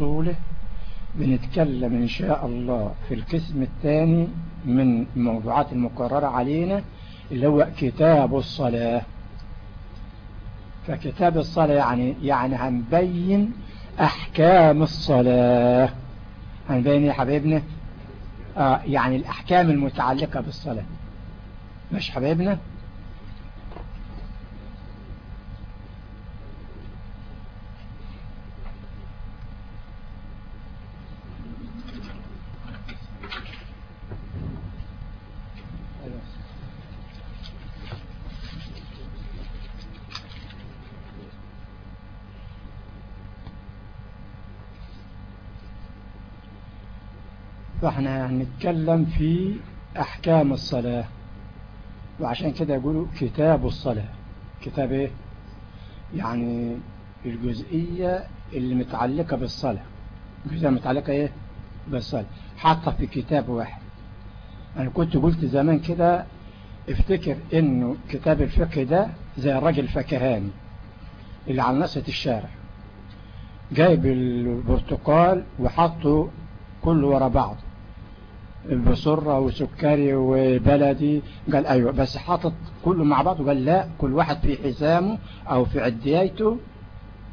وأصوله بنتكلم إن شاء الله في القسم الثاني من الموضوعات المقررة علينا اللي هو كتاب الصلاة. فكتاب الصلاة يعني يعني هنبين أحكام الصلاة. هنبين يا حبيبنا؟ آه يعني الأحكام المتعلقة بالصلاة. مش حبيبنا؟ فاحنا هنتكلم في أحكام الصلاة. وعشان كده يقولوا كتاب الصلاة. كتاب إيه؟ يعني الجزئية اللي متعلقة بالصلاة. الجزئية متعلقة إيه؟ بالصلاة. حاطة في كتاب واحد. أنا كنت قلت زمان كده افتكر إنه كتاب الفقه ده زي الراجل الفكهاني اللي على نصة الشارع. جايب البرتقال وحطه كله ورا بعض. بصرة وسكري وبلدي. قال أيوه بس حاطط كله مع بعض وقال لا كل واحد في حزامه أو في عدياته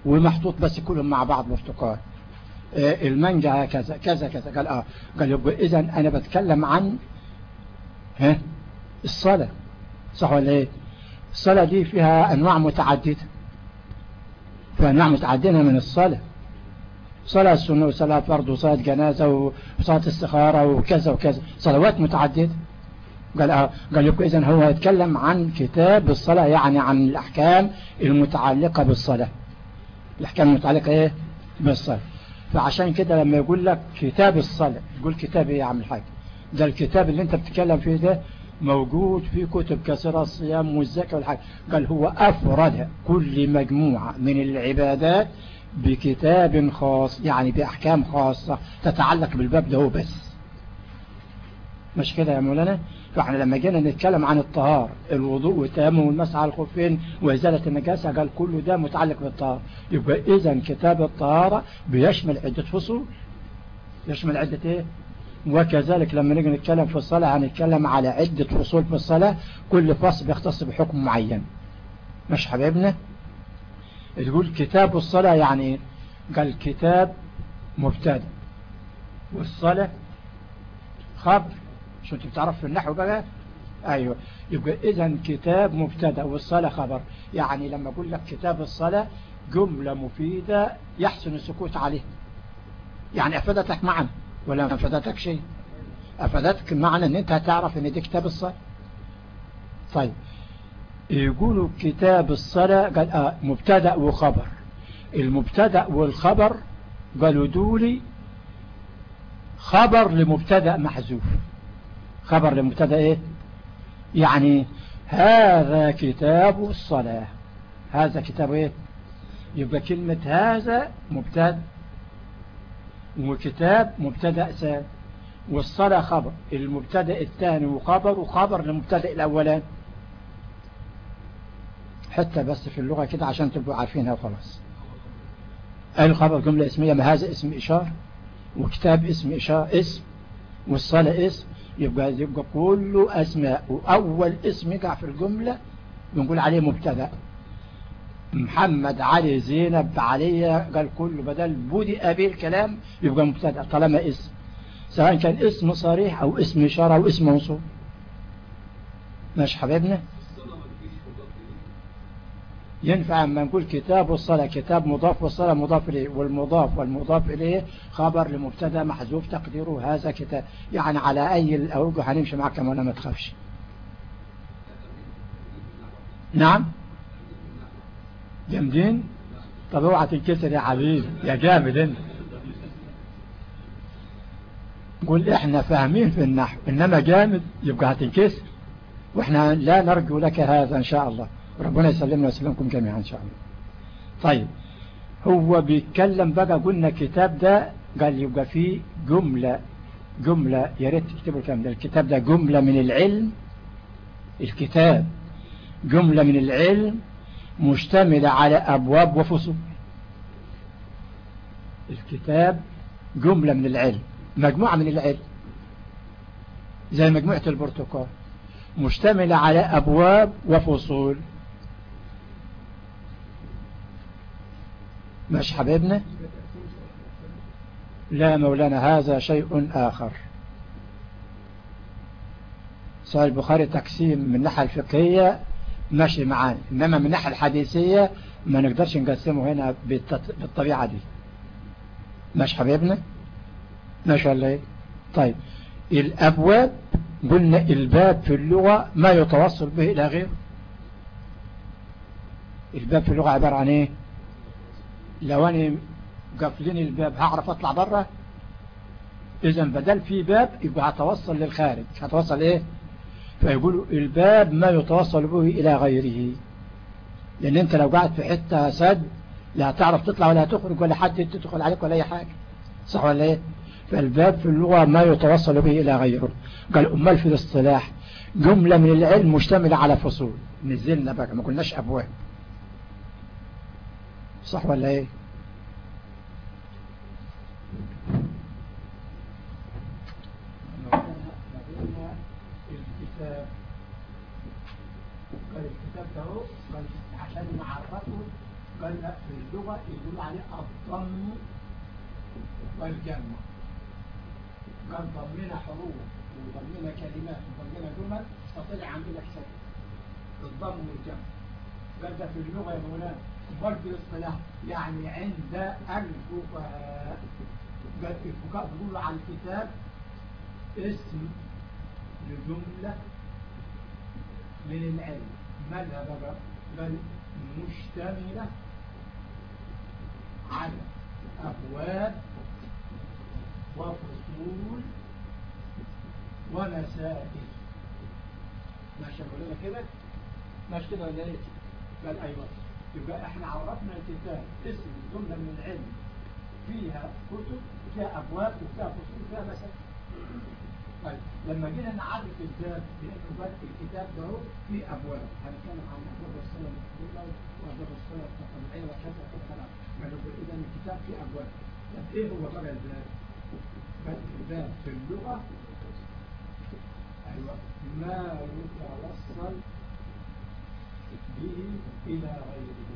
ومحطوط بس كلهم مع بعض برتقال آه المانجا كذا كذا كذا. قال آه. قال يبقى اذا أنا بتكلم عن ها الصلاة. صح ولا إيه؟ الصلاة دي فيها أنواع متعددة. فيها انواع متعددة من الصلاة. صلاة السنة وصلاة فرض وصلاة جنازة وصلاة استخارة وكذا وكذا. صلوات متعددة. قال آه قال لكم إذن هو يتكلم عن كتاب الصلاة يعني عن الأحكام المتعلقة بالصلاة. الأحكام المتعلقة إيه؟ بالصلاة. فعشان كده لما يقول لك كتاب الصلاة يقول كتاب إيه يا عم الحاج؟ ده الكتاب اللي أنت بتتكلم فيه ده موجود في كتب كثيرة الصيام والزكاة والحاج قال هو أفرد كل مجموعة من العبادات بكتاب خاص يعني بأحكام خاصة تتعلق بالباب ده بس مش كده يا مولانا؟ فإحنا لما جينا نتكلم عن الطهار الوضوء والتيمم والمسح على الخفين وإزالة النجاسة قال كله ده متعلق بالطهارة. يبقى إذا كتاب الطهارة بيشمل عدة فصول. يشمل عدة إيه؟ وكذلك لما نيجي نتكلم في الصلاة هنتكلم على عدة فصول في الصلاة كل فصل بيختص بحكم معين. مش حبيبنا؟ تقول كتاب الصلاة يعني قال كتاب مبتدأ والصلاة خبر. شو أنت بتعرف في النحو بقى؟ أيوه. يبقى اذا كتاب مبتدأ والصلاة خبر. يعني لما أقول لك كتاب الصلاة جملة مفيدة يحسن السكوت عليه. يعني أفادتك معنى ولا ما أفادتك شيء؟ أفادتك معنى إن أنت هتعرف إن دي كتاب الصلاة. طيب. يقولوا كتاب الصلاة قال آه مبتدأ وخبر. المبتدأ والخبر قالوا دولي خبر لمبتدأ محذوف. خبر لمبتدأ إيه؟ يعني هذا كتاب الصلاة. هذا كتاب إيه؟ يبقى كلمة هذا مبتدأ وكتاب مبتدأ ثاني والصلاة خبر. المبتدأ الثاني وخبر وخبر للمبتدأ الأولاني حتى بس في اللغة كده عشان تبقوا عارفينها وخلاص. الخبر جملة اسمية ما هذا اسم إشارة؟ وكتاب اسم إشارة اسم والصلاة اسم. يبقى يبقى كله أسماء وأول اسم يقع في الجملة بنقول عليه مبتدأ. محمد علي زينب علي قال كله بدل بدأ به الكلام يبقى مبتدأ طالما اسم. سواء كان اسم صريح أو اسم إشارة أو اسم موصول. ماشي حبيبنا؟ ينفع أما نقول كتاب والصلاة كتاب مضاف والصلاة مضاف إليه والمضاف والمضاف إليه خبر لمبتدأ محذوف تقديره هذا كتاب. يعني على أي الأوجه هنمشي معك ولا ما تخافش. نعم؟ جامدين؟ طب اوعى تنكسر يا حبيبي يا جامد انت. قول إحنا فاهمين في النحو إنما جامد يبقى هتنكسر. وإحنا لا نرجو لك هذا إن شاء الله. ربنا يسلمنا ويسلمكم جميعا إن شاء الله. طيب هو بيتكلم بقى قلنا الكتاب ده قال يبقى فيه جملة جملة يا ريت تكتبوا الكلام ده. الكتاب ده جملة من العلم الكتاب جملة من العلم مشتملة على أبواب وفصول. الكتاب جملة من العلم مجموعة من العلم زي مجموعة البرتقال مشتملة على أبواب وفصول. مش حبيبنا؟ لا مولانا هذا شيء آخر. سؤال البخاري تقسيم من الناحية الفقهية ماشي معانا. إنما من الناحية الحديثية ما نقدرش نقسمه هنا بالطبيعة دي. ماشي حبيبنا؟ ماشي ولا إيه؟ طيب الأبواب قلنا الباب في اللغة ما يتوصل به إلى غيره. الباب في اللغة عبارة عن إيه؟ لو أنا قافلين الباب هعرف أطلع بره اذا بدل في باب يبقى هتوصل للخارج. هتوصل إيه؟ فيقولوا الباب ما يتوصل به إلى غيره. لأن أنت لو قاعد في حتة سد لا هتعرف تطلع ولا تخرج ولا حد تدخل عليك ولا أي حاجة. صح ولا إيه؟ فالباب في اللغة ما يتوصل به إلى غيره. قال امال في الاصطلاح جملة من العلم مشتملة على فصول. نزلنا بقى ما قلناش أبواب. صح ولا إيه قال الكتاب ده قال عشان نعرفه قال في اللغة يقول عليه الضم والجمع قال ضمنا حروف وضمنا كلمات وضمنا جمل فطلع عندنا حساب الضم والجمع قال ده في اللغة يا مولانا برضه الاصطلاح يعني عند الفقهاء الفقهاء بيقولوا على الكتاب اسم لجملة من العلم. مالها بقى بل مشتملة على أبواب وفصول ومسائل. ماشي مولانا كده؟ ماشي كده ولا إيه؟ قال أيوه. يبقى إحنا عرفنا الكتاب اسم جملة من العلم فيها كتب فيها أبواب وفيها فصول وفيها مسائل. طيب لما جينا نعرف الكتاب بقى الكتاب ده هو فيه أبواب. هنتكلم عن أبواب الصلاة الاولى وأبواب الصلاة الطبيعية وكذا وكذا؟ إذا الكتاب فيه أبواب. طب إيه هو بقى الباب؟ بل الباب في اللغة. أيوه. ما يتوصل به إلى غيره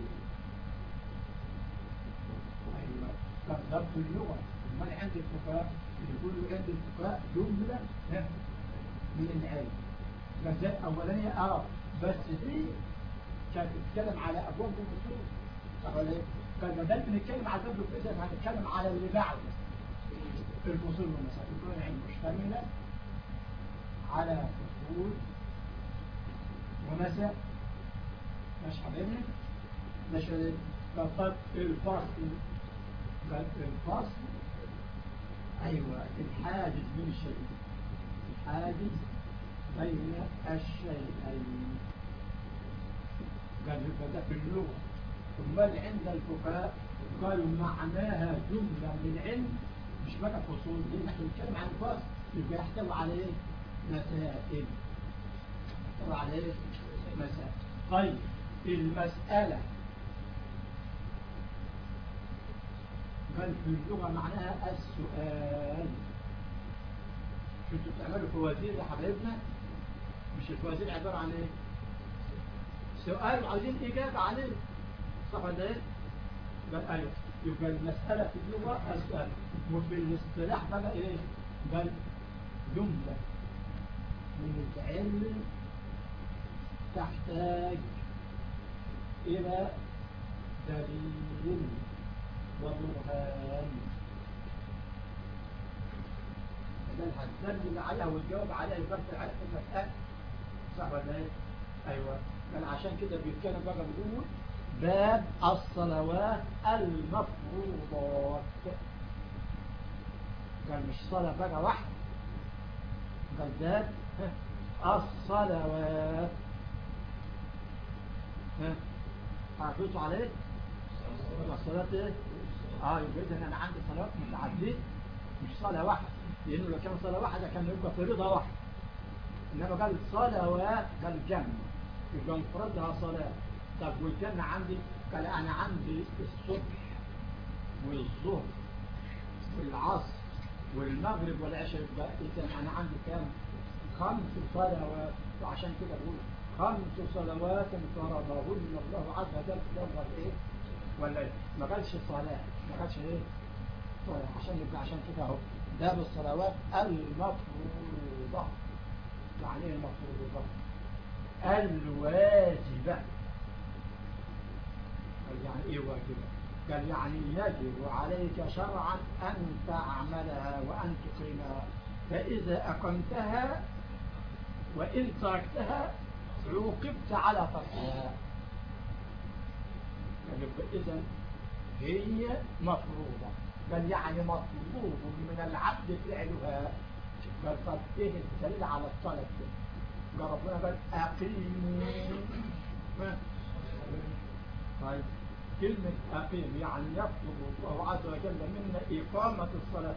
أيوة فالضبط اللغة. ما عند الفقهاء يقولوا عند الفقهاء جملة من العلم. فزي أولانية أه بس دي كانت بتتكلم على أبواب ولا إيه؟ كان بدل بنتكلم على أبواب الفصول هنتكلم على اللي بعد. الفصول والمسائل يكون العلم مشتملة على فصول ومسائل مش طب الفصل الفصل أيوه الحاجز بين الشيئين الحاجز بين الشيئين. قال بدأ في اللغة. امال عند الفقهاء قالوا معناها جملة من علم مش بقى فصول دي نحن نتكلم عن الفصل يبقى يحتوي على إيه؟ مسائل. يحتوي على إيه؟ مسائل. طيب. المسألة. بل في اللغة معناها السؤال. شو أنتوا بتعملوا فوازير يا حبايبنا؟ مش الفوازير عبارة عن إيه؟ سؤال وعايزين إجابة عليه. صح ولا إيه؟ بل أيوه يبقى المسألة في اللغة السؤال. وفي الاصطلاح بقى إيه؟ بل جملة. من العلم تحتاج إلى دليل وبرهان. إذا هتدلل عليها وتجاوب عليها يبقى على المسألة صح ولا؟ أيوه. كان عشان كده بيتكلم بقى بيقول باب الصلوات المفروضات. قال مش صلاة بقى واحدة. قال باب الصلوات. ها؟ عرفتوا عليه الصلاة إيه؟ آه يبقى اذا أنا عندي صلاة متعددة مش صلاة واحدة. لأنه لو كان صلاة واحدة كان يبقى فريضة واحدة إنما قال صلوات قال جمع. يبقى مفردها صلاة. طب والجنة عندي؟ قال أنا عندي الصبح والظهر والعصر والمغرب والعشاء. يبقى إذا أنا عندي كام؟ خمس صلوات وعشان كده بقول خمس صلوات فرضهن الله عز وجل في يوم الايه ولا إيه؟ ما قالش صلاة ما قالش إيه؟ صلاة عشان يبقى عشان كده أهو. ده بالصلوات المفروضة. يعني إيه المفروضة؟ الواجبة. قال يعني إيه واجبة؟ قال يعني يجب عليك شرعا أن تعملها وأن تقيمها. فإذا أقمتها وإن تركتها عوقبت على تركها إذا هي مفروضة. بل يعني مطلوب من العبد فعلها طب إيه الدليل على الطلب. قال ربنا قال اقيموا طيب كلمة أقيم يعني يطلب الله عز وجل منا إقامة الصلاة.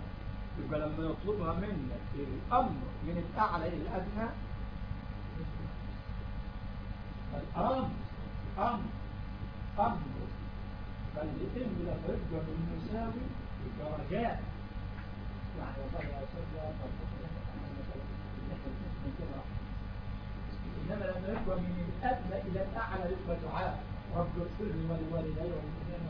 يبقى لما يطلبها منا الأمر من الأعلى إلى الأدنى الأمر أمر أمر فالإتم لما يبقى بالمساوي رجاء يعني وصلى إنما لما يبقى من الأدنى إلى الأعلى يبقى دعاء رب اغفر لي ولوالدي والمسلمين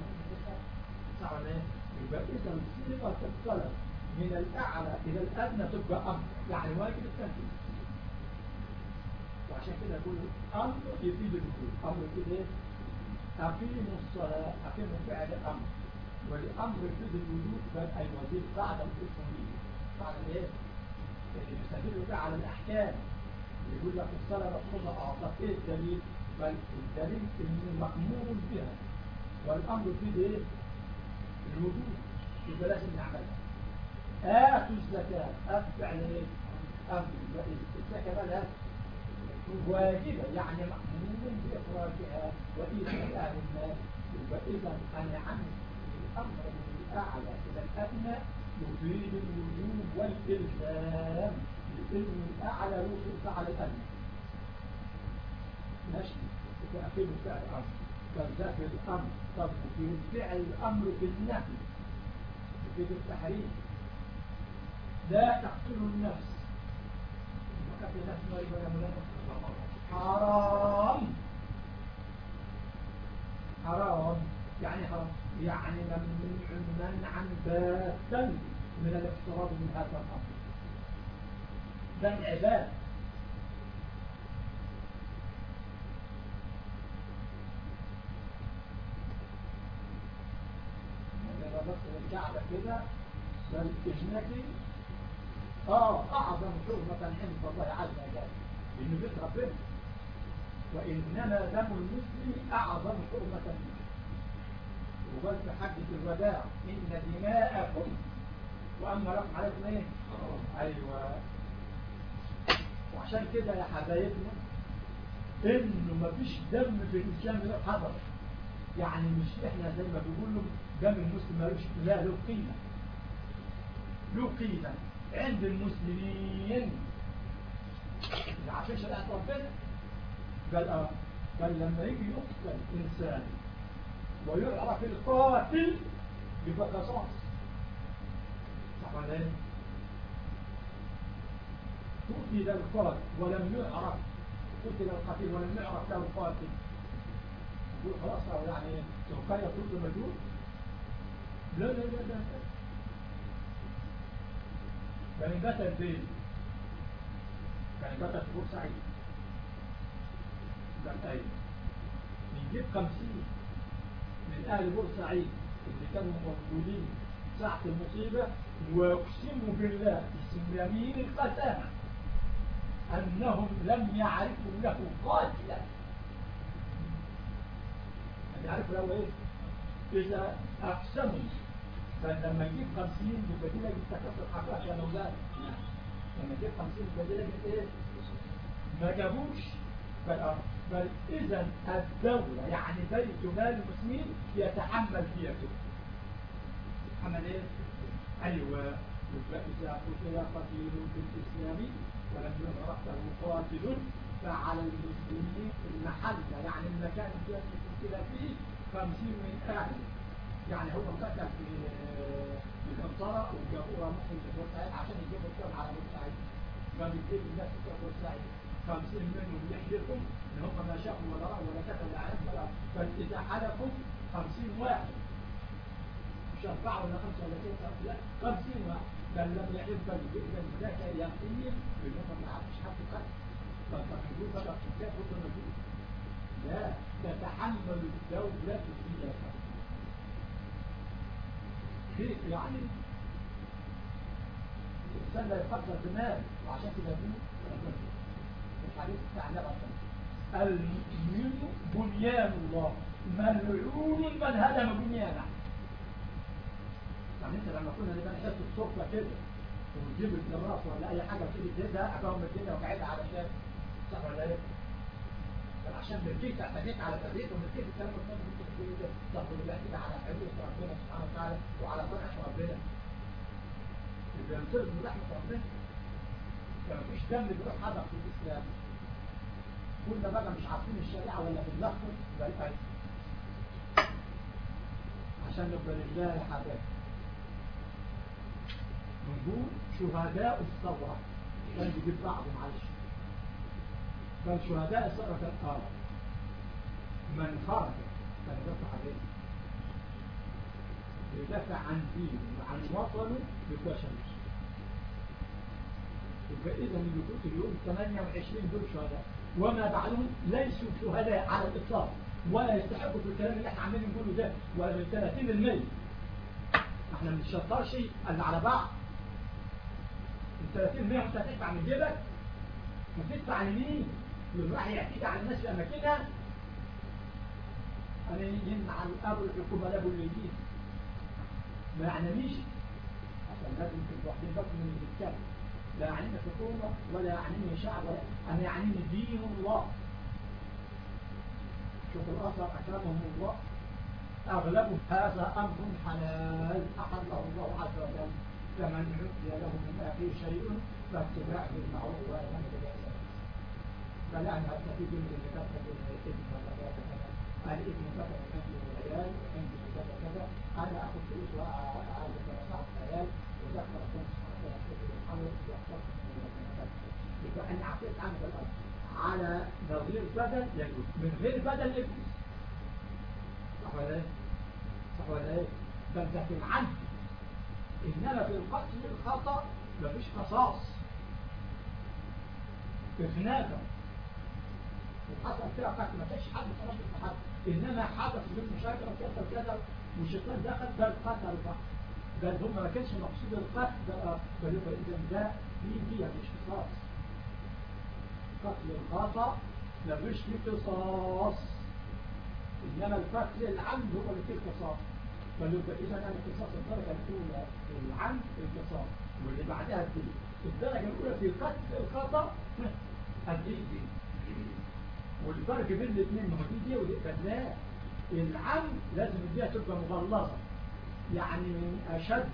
صح ولا إيه؟ يبقى إذا صيغة الطلب من الأعلى إلى الأدنى تبقى أمر. يعني واجب التنفيذ. وعشان كده يقول أمر يفيد الوجود أمر يفيد إيه؟ أقيموا الصلاة أقيموا فعل أمر والأمر يفيد الوجود بل أي وزير بعد الإسلامية بعد إيه؟ يستدل بقى على الأحكام يقول لك الصلاة مفروضة أعطت إيه الدليل؟ بل الدليل إنه مأمور بها والأمر فيه إيه؟ الوجود يبقى لازم نعملها آتوا الزكاة أفعل إيه؟ أفعل الزكاة مالها واجبة يعني مأمور بإخراجها وإيتاء الناس يبقى إذا أنا عندي الأمر من الأعلى إلى الأدنى يفيد الوجوب والإلزام لأن الأعلى يوصل على الأدنى ماشي تأكيد فعل الأمر كذا في الأمر طب في فعل الأمر في النهي في التحريم. لا تقتلوا النفس. وقتل النفس ما يبقى حرام. حرام. يعني حرام. يعني ممنوع منعا باتا من الاقتراب من هذا الأمر. ده العباد. الكعبة كده بل اجنكي آه أعظم حرمة عند الله عز وجل إنه بيت ربنا وإنما دم المسلم أعظم حرمة في حجة الوداع إن دماءكم وأما لكم عليكم إيه أيوه. وعشان كده يا حبايبنا إنه مفيش دم في الإسلام غير حضر. يعني مش إحنا زي ما بيقولوا دم المسلم ملوش لا له قيمة. له قيمة. عند المسلمين. عشان شريعة ربنا قال آه قال لما يجي يقتل انسان ويعرف القاتل يبقى قصاص صح ولا؟ قتل القاتل ولم يعرف. قتل القتيل ولم يعرف له القاتل. يقول خلاص يعني سوقية كل مجهول لا لا لا لا كان قتل فين كان قتل في بورسعيد قال أيوه نجيب خمسين. من أهل بورسعيد اللي كانوا موجودين ساعة المصيبة وأقسموا بالله اسم يمين القسامة أنهم لم يعرفوا له قاتلا. لم يعرفوا له إيه؟ إذا أقسموا. فلما يجيب خمسين يبقى دي لجنة تكسر عشان أولاد لما يجيب خمسين يبقى دي لجنة إيه؟ ما جابوش بل, بل إذا الدولة يعني بيت مال المسلمين يتحمل كده يتحمل إيه؟ أيوة. يبقى إذا قتل قتيل في الإسلام ولم له قاتل فعلى المسلمين المحل يعني المكان الذي قتل فيه خمسين من أهل. يعني هو مفكر في في القنطرة والجابورة ممكن في بورسعيد عشان يجيبوا الكلام على بورسعيد يجيب الناس في بورسعيد 50 منهم ان هم ما شافوا ولا رأوا ولا كتبوا ولا عرفوا ولا بل إذا حلفوا 50 واحد. مش أربعة ولا خمسة ولا ستة لا 50 واحد. بل لم بل إذا ذاك يقين بأنهم ما عرفش حد قتل فالتقدير بقى هو موجود لا تتحمل الدولة فيها كيف يعني الإنسان لا يفكر دماغه وعشان كده دي الحديث بتاع النبي المؤمن بنيان الله. ملعون من هدم بنيانه. يعني انت لما كنا نبقى نحس الصفة كده ونجيب الجراس ولا أي حاجة وتيجي تهدها أقوم الدنيا وقاعدة على شاب صح ولا إيه؟ عشان مرجيت اعتديت على تدريس ومرجيت الكلام الثاني طب ودلوقتي على حدود ربنا سبحانه وتعالى وعلى طاعة ربنا. يبقى من رحمة ربنا. فمفيش دم بيروح حدث في الإسلام. كنا بقى مش عارفين الشريعة ولا اللحظة يبقى يبقى عشان نبقى لله حباب نقول شهداء الثورة. كان بيجيب بعض معلش. كان شهداء الثورة كان قال من خرج كان يدافع عليه يدافع عن دينه وعن وطنه يبقى شمس يبقى إذا اللي قلت اليوم 28 دول شهداء. وما بعدهم ليسوا شهداء على الإطلاق ولا يستحقوا في الكلام اللي إحنا عمالين نقوله ده ولا من 30 المية إحنا ما بنشطرش اللي على بعض. ال 30 المية أنت هتدفع من جيبك؟ وتدفع لمين؟ والواحد يحكيك على الناس في أماكنها؟ أنا يمنع الأب الحكومة له اللي ما يعنيش عشان لازم تبقوا واخدين بالكم من بيتكلم لا يعنيني حكومه ولا يعنيني شعب أنا يعنيني دين الله. شوف الأثر أكرمهم الله. أغلب هذا أمر حلال. أحله الله عز وجل. فمن عدي له من أخيه شيء فاتباع بالمعروف وأمن بالإحسان فلا أن من اللي كتب الإثم كذا كذا الإثم كذا كذا العيال عندي كذا كذا. أنا أخذ فلوس وأعرف مصلحة العيال وذكر خمس محمد أنا أعطيت عنك الأرض. على نظير بدل يجوز من غير بدل يجوز صح ولا إيه؟ صح ولا إيه؟ فانت في العدل إنما في القتل الخطأ مفيش قصاص. اغناء وحصل فيها قتل ما فيش حد خلاص في حد انما حدث من مشاكل كذا وكذا والشيطان دخل ده القتل. بقى بل هم ما كانش مقصود القتل ده بل ده دي دي مش قصاص. قتل الخطأ مفيش فيه قصاص. إنما القتل العمد هو اللي فيه قصاص فليبقى إذا كان القصاص الدرجة الأولى العمد القصاص واللي بعدها الدين الدرجة الأولى في قتل الخطأ الدين دي. والفرق بين الاثنين ما هو دي دي ودي لا العمد لازم الدية تبقى مغلظة يعني من أشد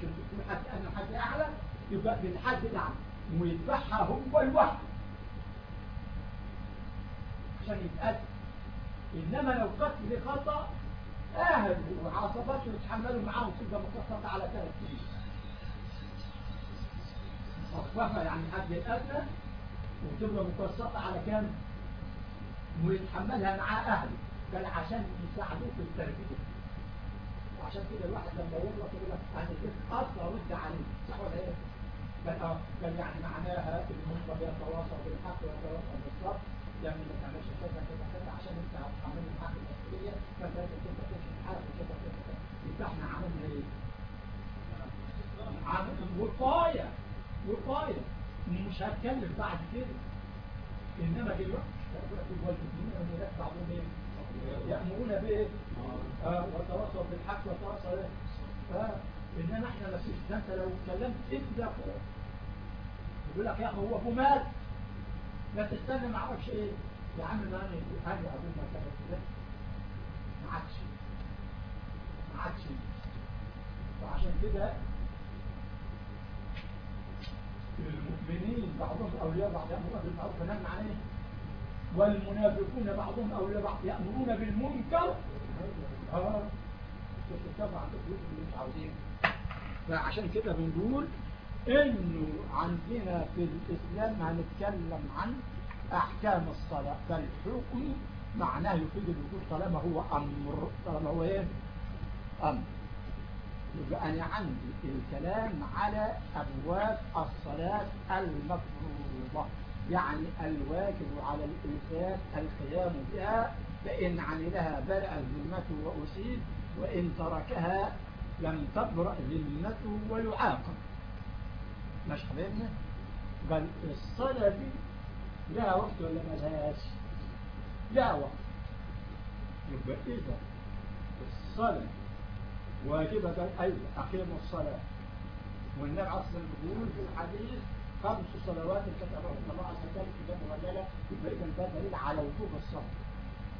شوف حد أنا حد أعلى يبقى بالحد العمد ويذبحها هو لوحده. عشان يتقتل إنما لو قتل خطأ أهل وعصباته يتحملوا معاهم تبقى مقصصة على ثلاث سنين مخففة يعني حد الأدنى وتبقى مقصصة على كام ويتحملها مع أهله بل عشان يساعدوه في التربية. وعشان كده الواحد لما يغلط يقول لك يعني أصلا رد عليه. صح ولا إيه؟ بل, يعني معناها المنطقة يتواصل بالحق ويتواصل بالصبر. يعني ما تعملش كذا كذا كذا عشان انت هتعمل الحق المسؤوليه فانت لازم انت تمشي الحق وكذا كذا كذا يبقى إحنا عملنا إيه؟ عمل وقايه وقايه مش هتكلم بعد كده إنما دلوقتي والمؤمنين الناس بعضهم إيه؟ يأمرون بايه؟ آه والتواصل بالحق والتواصل إيه؟ آه إنما إحنا ما ده أنت لو اتكلمت فوق يقول لك يا هو ابو مات لا تستنى ما أعرفش إيه. يا عم ما أنا حاجة اظن ما كده ما عادش. ما عادش. وعشان كده المؤمنين بعضهم أولياء بعض يأمرون بالمعروف ونهى عن إيه والمنافقون بعضهم أولياء بعض يأمرون بالمنكر. آه. تتفق عن تقول اللي مش عاوزينه فعشان كده بنقول انه عندنا في الإسلام هنتكلم عن أحكام الصلاة فالحكم معناه يفيد الوجود طالما هو أمر طالما هو إيه؟ أمر. يبقى أنا عندي الكلام على أبواب الصلاة المفروضة يعني الواجب على الإنسان القيام بها فإن عملها برأ ذمته وأسيب وإن تركها لم تبرأ ذمته ويعاقب. مش حبيبنا. بل الصلاة دي لها وقت ولا ما لهاش لها وقت. يبقى إذا الصلاة. واجبة قال أيوة أقيموا الصلاة. والنبي أصلا بيقول في الحديث خمس صلوات كتبهم. الله عز وجل في باب الرجالة يبقى إذا ده دليل على وجوب الصلاة.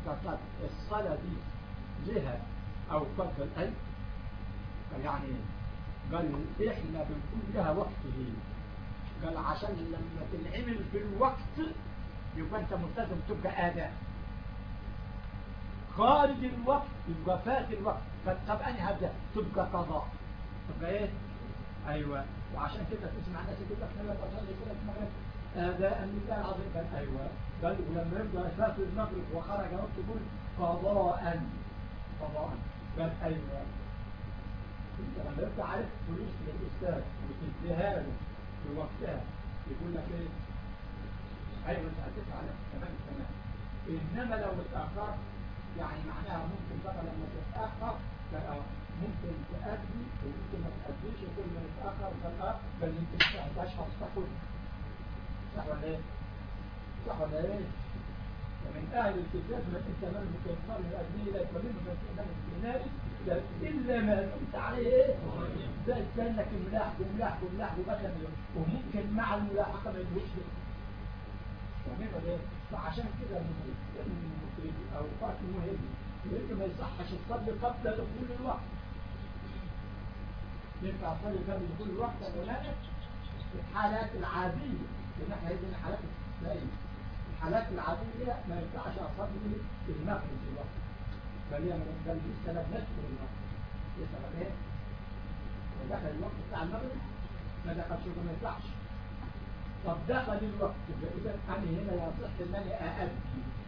فقد الصلاة دي لها أوقات الأي يعني قال إحنا بنقول لها وقت هي قال عشان لما تنعمل في الوقت يبقى أنت ملتزم تبقى آداء خارج الوقت يبقى فات الوقت. طب أنا هبدأ؟ تبقى قضاء. تبقى إيه؟ أيوة. وعشان كده تسمع ناس يقول لك لا تصلي كده في المغرب آداء لله العظيم قال أيوة. قال ولما يبدأ فات المغرب وخرج وقت تقول قضاء. قضاء. قال أيوة. انت لما يبقى عارف فلوس للأستاذ وتديها له في وقتها يقول لك إيه؟ أيوه أنت هتدفع تمام تمام. إنما لو اتاخرت يعني معناها ممكن بقى لما تتأخر ممكن تأدي وممكن ما تأديش وكل ما يتأخر فالأخ بل يمكن تشهر تاخد صح ولا إيه؟ صح ولا إيه؟ ومن أهل الكتاب من أنت من مكفر الأدنية لا يقبل من الإيماني إلا ما دمت عليه؟ ده استنك الملاح وملاح وملاح وبدل وممكن مع الملاحقة ما ولا إيه؟ فعشان كده الأوقات المهمة يمكن ما يصحش تصلي قبل دخول الوقت ينفع تصلي قبل دخول الوقت ولا لا؟ في الحالات العادية لأن إحنا عايزين حالات استثنائية الحالات العادية ما ينفعش أصلي المغرب في الوقت بل هي بل لسه لم ندخل الوقت لسه ما إيه؟ دخل الوقت بتاع المغرب ما دخلش ما ينفعش. طب دخل الوقت. يبقى إذا أنا هنا يصح إن أنا أأدي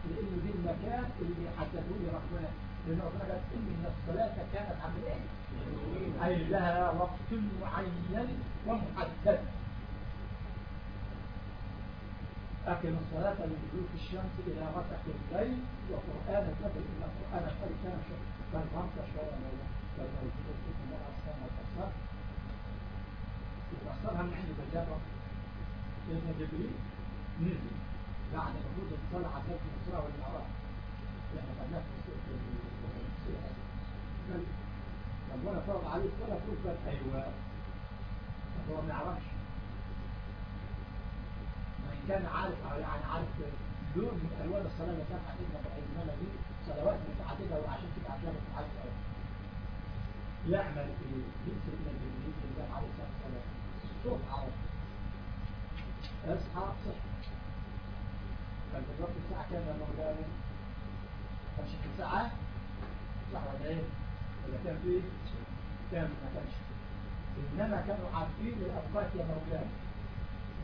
لأنه دي المكان اللي حددوه لي ربنا لأن ربنا قال إن الصلاة كانت عمل إيه؟ أي لها وقت معين ومحدد. أقم الصلاة لدلوك الشمس إلى غسق الليل وقرآن الفجر إلى قرآن الفجر. كان بل غمسة شوية مولا بل موجودة في الله أصلا والأصلا يتأثرها من عند الجبر سيدنا جبريل نزل بعد نفوذ الصلاة على ذلك الإسراء والمعراج. لأن قد في السورة ربنا فرض عليه الصلاة تقول أيوة. هو ما يعرفش كان عارف يعني عارف لون من ألوان الصلاة اللي كانت هتبقى بحيث دي صلوات متعددة وعشان كده متعددة أوي. يعمل في جنس من الجنين اللي عليه والسلام صوت عرب اصحى صحي كان بالضبط الساعة كام مولانا؟ كانش في ساعة صح ولا إيه؟ ولا كان في؟ كام ما كانش. إنما كانوا عارفين الأوقات يا مولانا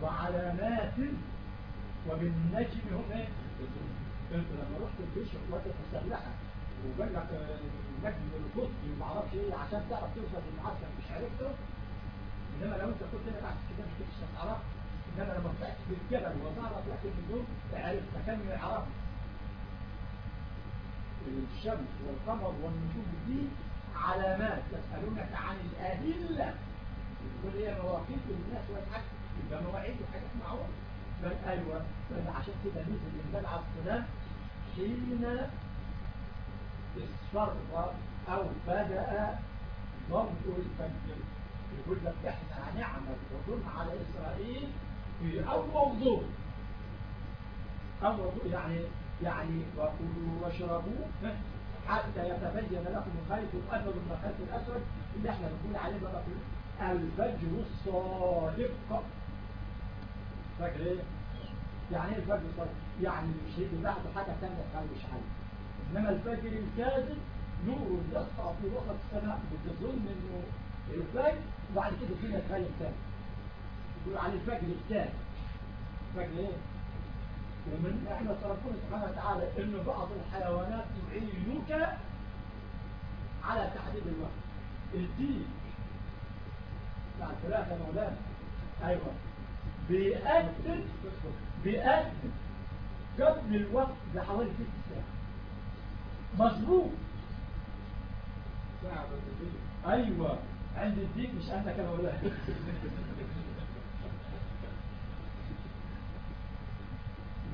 وعلامات وبالنجم هم إيه؟ لما رحت الجيش القوات المسلحة وقال لك النجم القطبي ما أعرفش إيه عشان تعرف توصل للمعسكر مش عرفته. إنما لو أنت كنت هنا بعد كده مش كنتش هتعرف إنما لما طلعت في الجبل وظهرت لك النجوم تعرف مكان يعرف الشمس والقمر والنجوم دي علامات يسألونك عن الأدلة. كل هي مواقيت للناس والحج يبقى مواعيد وحاجات معروفة. بل أيوة بل عشان كده الإنزال على الصلاة حين اصفر أو بدأ ضرب الفجر. يقول لك إحنا هنعمل هجوم على إسرائيل في أول ضوء أول ضوء يعني يعني وكلوا واشربوا حتى يتبين لكم الخيط الأبيض من الخيط الأسود اللي إحنا بنقول عليه بقى الفجر الصادق. فاكر إيه؟ يعني إيه الفجر؟ الصادق؟ يعني مش هيجي بعده حاجة ثانية تخليش عليه إنما الفجر الكاذب نور يسطع في وسط السماء بتظن إنه الفجر وبعد كده فينا تغير تاني يقولوا عن الفجر الثاني الفجر إيه؟ ومن إحنا ربنا سبحانه وتعالى إن بعض الحيوانات تعينك على تحديد الوقت. الدين. بتاع الثلاثة مولانا أيوه. بيأكد بيأكد قبل الوقت بحوالي ست ساعة مظبوط. أيوه. عند الديك مش أنا ولا.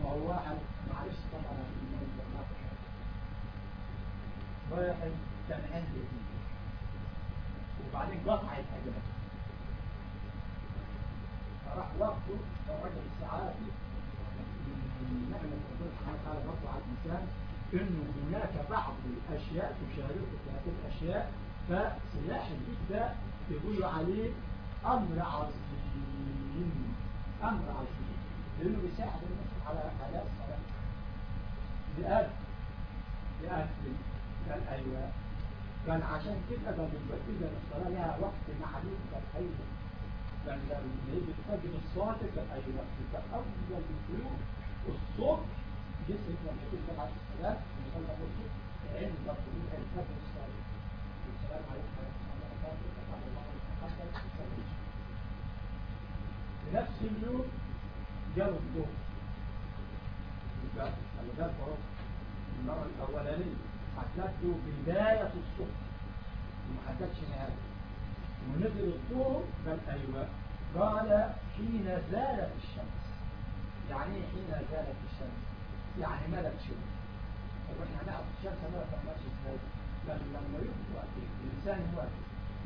ما هو واحد معلش طبعا. واحد كان عنده ديك وبعدين قطع الحاجات من نعمة ربنا سبحانه وتعالى برضه على الإنسان إنه هناك بعض الأشياء تشاركه في هذه الأشياء فسلاح الإبداع يقولوا عليه أمر عظيم أمر عظيم. لأنه بيساعد الناس على حالات الصلاة بأكل بأكل قال أيوة. قال عشان كده قال إذا الصلاة لها وقت معلوم قال قال لما الفجر الصادق أيوة يبقى أول الفلوس الصبح جسمك لما يكون بعد الصلاة يصلى الصبح عند طلوع الفجر الصادق السلام عليكم ورحمة الله وبركاته بنفس اليوم جاءوا الظهر يبقى خلي بالك اهو المرة الأولانية حددت بداية الصبح وما حددش نهاية. ونزل الظهر قال أيوة قال حين زالت الشمس. يعني إيه حين زالت الشمس؟ يعني ملت شوية طب إحنا هنعرف الشمس ملت ولا إزاي لكن لما يبقى الإنسان واقف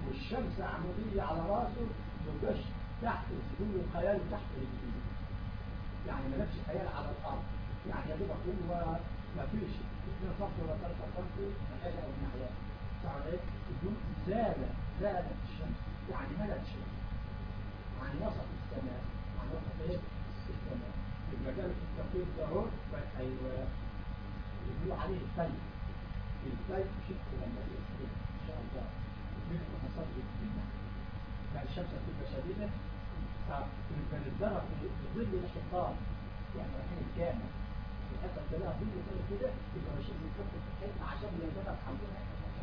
والشمس عمودية على رأسه مبقاش تحت السجون الخيال تحت رجليه يعني ما نفسش خيال على الأرض. يعني يا دوبك هو ما فيش. 2 سم ولا 3 سم من حاجة أو من حياة إيه؟ الدون زالت زالت الشمس. يعني ملت شوية عن وسط السماء عن وسط؟ السماء يبقى جاب التوقيت ده اهو أيوه. يقولوا عليه الفيل الفيل شفت لما يصير إن شاء الله. مثل حصاد الدنيا يعني الشمس تبقى شديدة. فنتدرب في ظل الحيطان يعني رايحين الجامع الحته تلاقيها ظل كده يبقى ماشيين بنكفر في الحته عشان نقدر حوالينا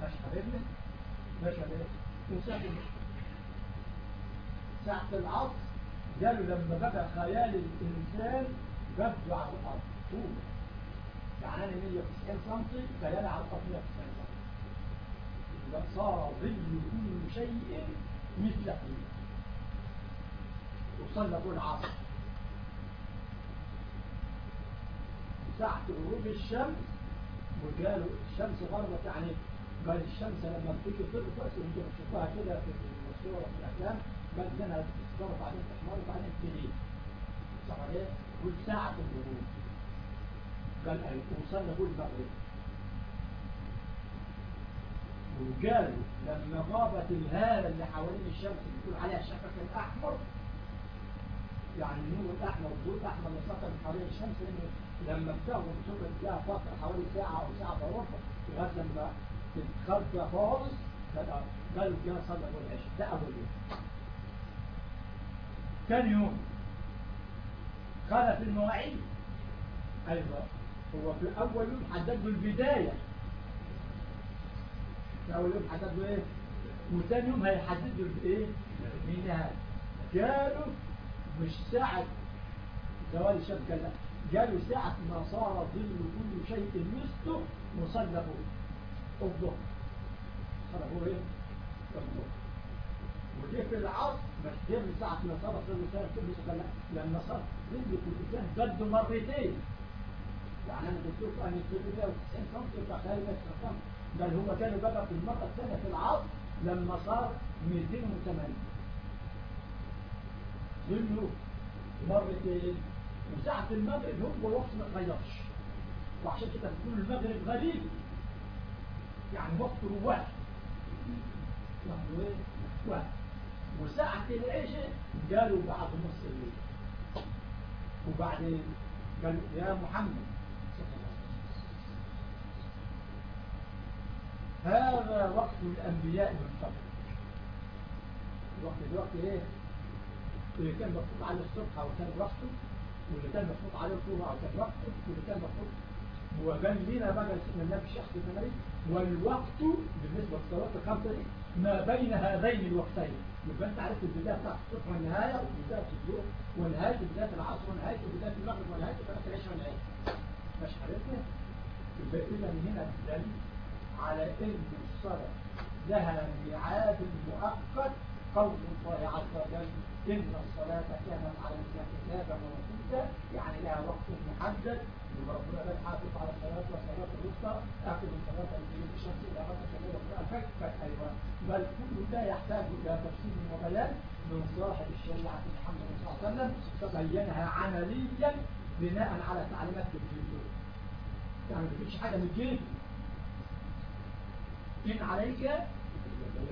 ماشي ماشي ساعة العصر قالوا لما بقى خيال الإنسان ببدو على الأرض. طول. يعني أنا 190 سم خيالي على الأرض 190 سم إذا صار ظل كل شيء مثل حين وصلى العصر. ساعة غروب الشمس وقالوا الشمس غربت يعني قال الشمس لما بتيجي تطلع أنتوا بتشوفوها كده في الصور في الافلام قال لنا تصفر بعدين تحمر وبعدين تغيب صح عليه والساعة الغروب. أي وصلنا هو المغرب. وقالوا لما غابت الهالة اللي حوالين الشمس بتقول عليها الشفق الأحمر. يعني النور الأحمر والضوء الأحمر اللي سطر حوالين الشمس لما بتاخد بتقعد لها فترة حوالي ساعة أو ساعة وربع. لغاية لما تتخطى خالص قالوا جاء أول العشاء ده أول يوم ثاني يوم خلف المواعيد أيوة هو في أول يوم حدد له البداية. في أول يوم حدد له إيه؟ وثاني يوم هيحدد له الإيه؟ النهاية قالوا مش ساعة. زوال قال لا قالوا ساعة ما صار ظل كل شيء مثله مصلى الظهر. هو إيه؟ الظهر. وجه في العصر مش ساعة ما صار ظل كل لا لما ظل كل شيء قد مرتين. يعني أنا قلت لكم ان الظل ده 90 سم فخارج 90 سم بل هو كان بقى في المرة الثانية في العصر لما صار 208 ظلوا مرتين. وساعة المغرب هو وقت ما تغيرش. وعشان كده بتقول المغرب غريب. يعني وقت واحد يعني واحد وساعة العشاء قالوا بعد نص الليل وبعدين قالوا يا محمد. هذا وقت الأنبياء من قبل. الوقت الوقت إيه؟ اللي كان مفروض عليه الصبح أو كان وقته واللي كان مفروض عليه الظهر أو كان وقته واللي كان مفروض وبان لنا بقى النبي الشخص المنري والوقت بالنسبة للصلاة الخمسة ما بين هذين الوقتين. يبقى أنت عرفت البداية بتاعت الصبح والنهاية وبداية الظهر ونهاية بداية العصر ونهاية بداية المغرب ونهاية بداية العشاء والعيد. مش عرفنا يبقى إذا هنا الدليل على إن الصلاة لها ميعاد مؤقت. قول الله عز وجل إن الصلاة كانت على الإنسان كتابا موقوتا يعني لها وقت محدد. بل كل ده يحتاج إلى تفسير وبيان من صاحب الشريعة محمد صلى الله عليه وسلم فبينها عمليا بناء على تعليمات جبريل يعني ما فيش حاجة من جيب إن عليك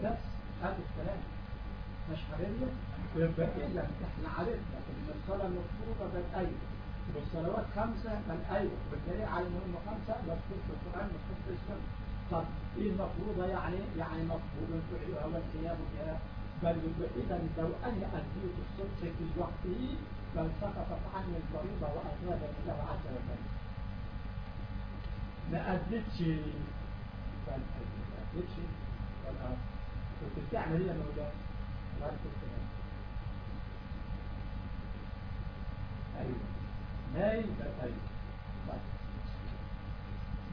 بس هذا الكلام مش حبيبنا يبقى إذا إحنا عرفنا إن الصلاة المفروضة بالأيوة والصلوات خمسة بالأيوة والدليل على إنهم خمسة مذكور في القرآن مذكور في السنة طب إيه المفروضة يعني؟ يعني مفروض فعلها والقيام بها بل إذا لو أنا أديت الصبح في وقته بل سقطت عني الفريضة وأثابت الله عز وجل. ما أديتش بل ما أديتش بل كنت بتعمل إيه لما وجدت أيوة. نايم أيوة طيب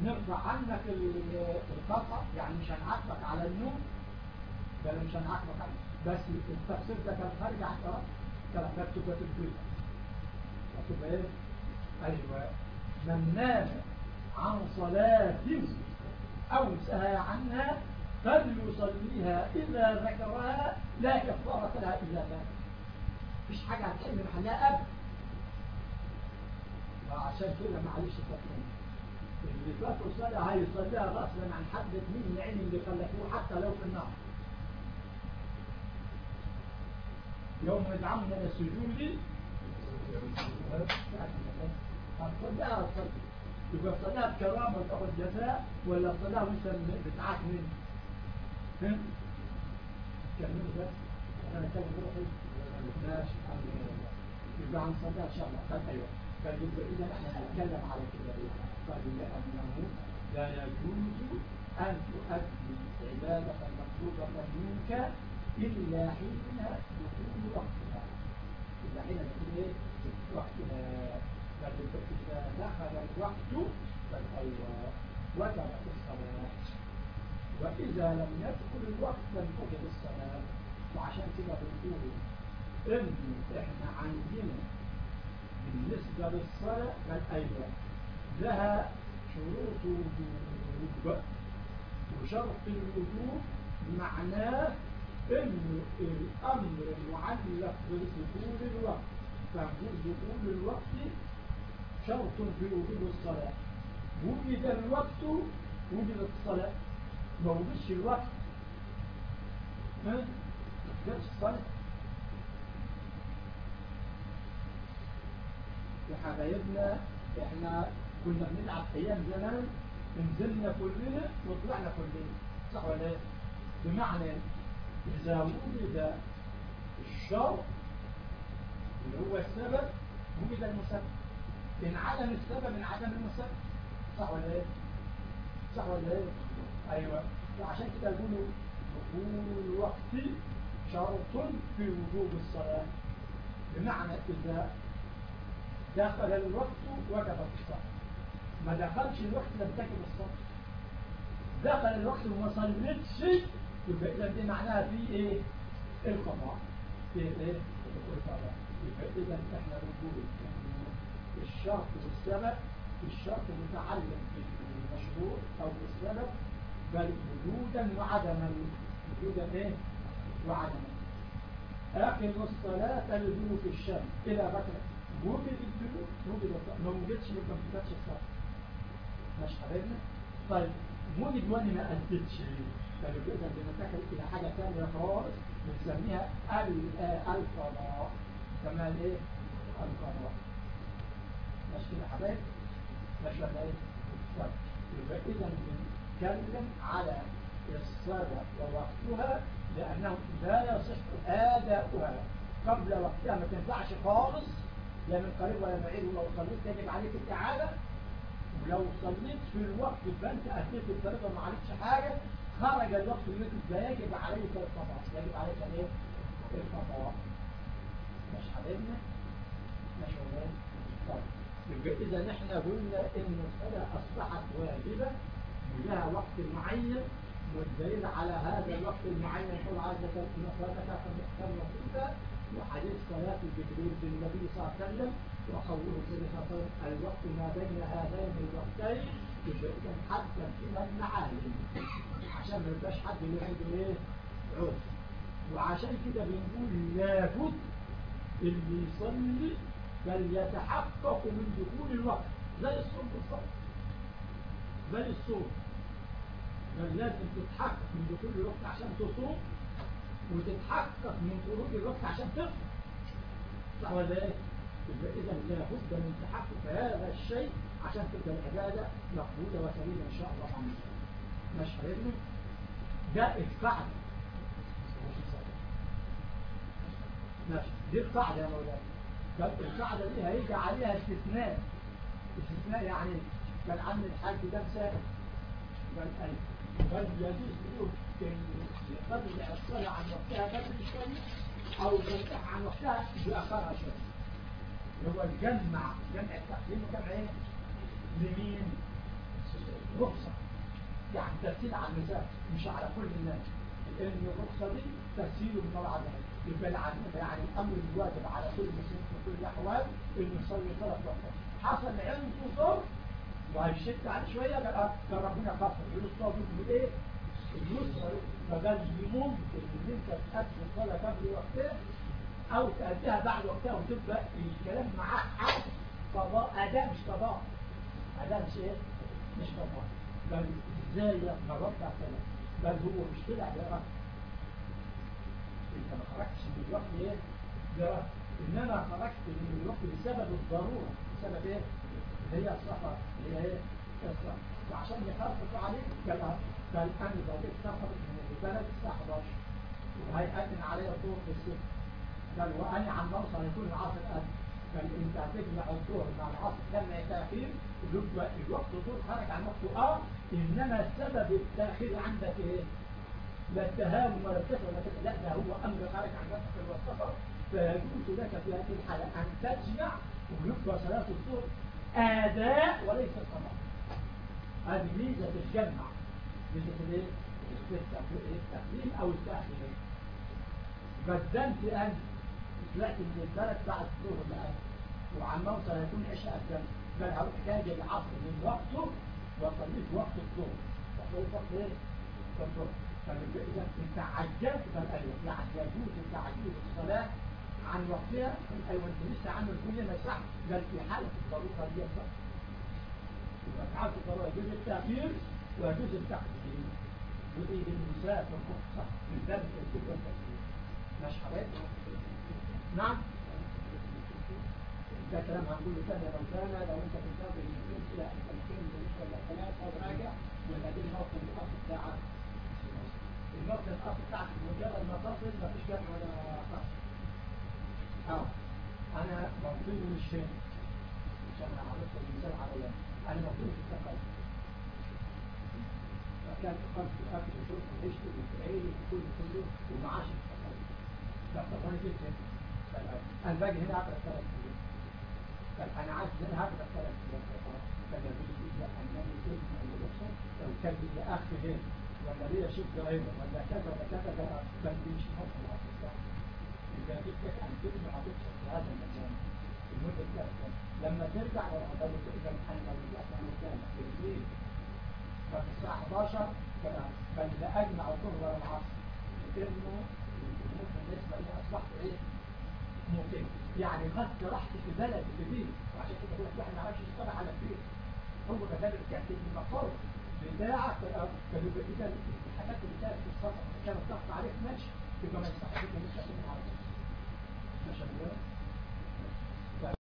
نرفع عنك القطع يعني مش هنعاقبك على النوم بل مش هنعاقبك عليه بس التفسير ده كان خارج عن مكتوب في الكتب مكتوب إيه؟ أيوه. من نام عن صلاة أو سهى عنها فليصليها إذا ذكرها لا كفارة لها إلا ذلك. مفيش حاجة هتحل محلها أبدا. وعشان كده معلش فاكرين اللي فاتوا صلاة هيصليها غصبا عن حد مين العين اللي خلفوه حتى لو في النار. يوم يدعم من السجود هتصليها هتصلي يبقى الصلاة بكرامة وتاخد جزاء ولا الصلاة وانت بتعاك منه؟ فهمت؟ كملوا بس. أنا روحي ماشي يبقى عن صلاة إن شاء الله. طيب أيوه. فيبقى اذا إحنا هنتكلم على كده فبما انه لا يجوز أن تؤدي عبادة مطلوبة منك إلا حين دخول وقتها إلا حين دخول إيه؟ وقتها فإذا دخل الوقت فأيوة وجبت الصلاة. وإذا لم يدخل الوقت لم تجب الصلاة وعشان كده بنقول إن إحنا عندنا بالنسبة للصلاة فالأيوة لها شروط وجوب وشرط الوجوب معناه إنه الأمر معلق بدخول الوقت. فنقول دخول الوقت شرط في وجود الصلاة. وجد الوقت وجدت الصلاة. ما وجدش الوقت. ها؟ جاتش الصلاة يا حبايبنا إحنا كنا بنلعب أيام زمان نزلنا كلنا وطلعنا كلنا. صح ولا إيه؟ بمعنى إذا وجد الشرط اللي هو السبب وجد المسبب. إن عدم السبب من عدم المسبب. صح ولا إيه صح ولا إيه أيوه. وعشان كده يقولوا دخول الوقت شرط في وجوب الصلاة. بمعنى إذا دخل الوقت وجبت الصلاة. ما دخلش الوقت لم تجب الصلاة. دخل الوقت وما صليتش يبقى إذا دي معناها في إيه؟ القضاء. في إيه؟ القضاء. يبقى إذا إحنا بنقول الشرط والسبب الشرط متعلق بالمشروع أو بالسبب بل وجودا وعدما. وجودا إيه؟ وعدما. أقم الصلاة لدلوك الشمس. إلى بكرة. وجد الدلوك وجد ما وجدش ما كمفتش الصلاة مش حبيبنا طيب وجد وأنا ما أدتش فلو جدا بنتكل إلى حاجة ثانية خالص بنسميها القضاء كما الايه القضاء مش كده حبايب مش ولا إيه طيب يبقى إذا بنتكلم على الصلاة ووقتها لأنه لا يصح آداؤها قبل وقتها ما تنفعش خالص لا من قريب ولا بعيد ولو صليت يجب عليك الإعادة. ولو صليت في الوقت فأنت أديت الفريضة ما عليكش حاجة خرج الوقت اللي ده يجب عليك القضاء يجب عليك الايه؟ القضاء مش حبيبنا مش ولاد طيب إذا نحن قلنا إن الصلاة أصبحت واجبة ولها وقت معين والدليل على هذا الوقت المعين يقول وجل إن صلاتك كم وقتها وحديث صلاة جبريل بالنبي صلى الله عليه وسلم وقوله صلى الله عليه وسلم الوقت ما بين هذين الوقتين إذا حتى فيما المعالم عشان ما يبقاش حد اللي عنده إيه؟ عذر وعشان كده بنقول لابد اللي يصلي بل يتحقق من دخول الوقت زي الصوم بالظبط زي الصوم بل لازم تتحقق من دخول الوقت عشان تصوم. وتتحقق من خروج الوقت عشان تفطر صح ولا إيه؟ إذا لابد من تحقق هذا الشيء عشان تبقى العبادة مقبولة وسليمة إن شاء الله. عز وجل مش فاهمني؟ ده القاعدة. ماشي. دي القاعدة يا مولانا. طب القاعدة دي هيجي عليها استثناء. استثناء يعني كان عم الحاج ده مسافر بل يجوز له يقدر الصلاة عن وقتها بدري شوية أو يرتاح عن وقتها بأخرها شوية هو الجمع جمع التقديم وجمع؟ لمين؟ رخصة يعني تسهيل على المسافة مش على كل الناس لأن الرخصة دي تسهيل من العدم يبقى يعني الأمر الواجب على كل مسلم في كل الأحوال إنه يصلي ثلاث وقتات حصل عنده ظرف وهيشد عليه شوية بقى كان ربنا خفف يقول الصلاة بايه؟ اليسر فقال ممكن ان انت تأدي الصلاة قبل وقتها أو تأديها بعد وقتها وتبقى الكلام معاه حق قضاء أداء مش قضاء أداء مش إيه؟ مش قضاء بل إزاي مرات كلام بل هو مش طلع برأي أنت ما خرجتش من الوقت إيه؟ برأي إنما خرجت من الوقت بسبب الضرورة بسبب إيه؟ هي السفر هي إيه؟ السفر وعشان يخفف عليك قال أنا لو سفر من البلد 11 وهيأذن عليا الظهر في الصبح قال وأنا عم بوصل يكون العصر أذن. قال انت هتجمع الظهر مع العصر كان تاخير الوقت الظهر خرج عن وقته. آه إنما سبب التأخير عندك إيه؟ لا التهاون ولا الكسر ولا كده لا ده هو أمر خارج عن نفسك والسفر فيجوز لك في هذه الحالة أن تجمع ويبقى صلاة الظهر. اداء وليس قضاء هذه ميزة الجمع. ميزة الايه؟ التقديم أو التأخير. بدلت انت طلعت من البلد بعد الظهر الآن. وعم اوصل هيكون عشاء الجنة بل هروح جاي العصر من وقته وصليت وقت الظهر. وصليت وقت إيه؟ الظهر. فإذا انت عجلت بل أيوه يعني يجوز تعجيل الصلاة. عن وقتها أيوه انت لسه عامل كل ما صح بل في حالة الضرورة دي صح يبقى في حالة الضرورة يجوز التأخير ويجوز التقديم ودي بالمساء في الرخصة من باب التأخير والتأخير مش حبايب نعم ده كلام هنقوله تاني لو كان لو انت بتنتظر إلى التمكين بالنسبة للحالات أو راجع ولا دي النقطه الاصل بتاعك النقطه الاصل بتاعك مجرد ما تصل مفيش جمع ولا خط أنا مطلوب من الشام عشان اعرف المثال على أنا مطلوب في التقدم. فكان قرض اكل وشرب وعيشته وعيلي وكل كله ومعاش التقدم. فاعتبرني جدا أنا باجي هنا اقرا ثلاث سنين طب أنا عايز هنا هقرا ثلاث سنين بيجي لي انني كنت من الاقصر لو كان لي اخ هنا ولا ليا شيخ هنا ولا كذا ولا كذا ده ما بيمشي حكم لما ترجع أنا لو رجعت أنا مكانك في الليل ففي الساعة 11 الكلام بل لا اجمع الظهر والعصر الأمور بالنسبة لي أصبحت إيه؟ ممكن. يعني خدت راحتي في اللي فيه وعشان كده بقول لك الواحد ما يعرفش يصطلح على البيت هو كذلك كانت المقر بتاعك كانوا اذا الحاجات اللي كانت في السفر كانت ضغط عليك ماشي يبقى ما ان انت تكون عارف ماشي يا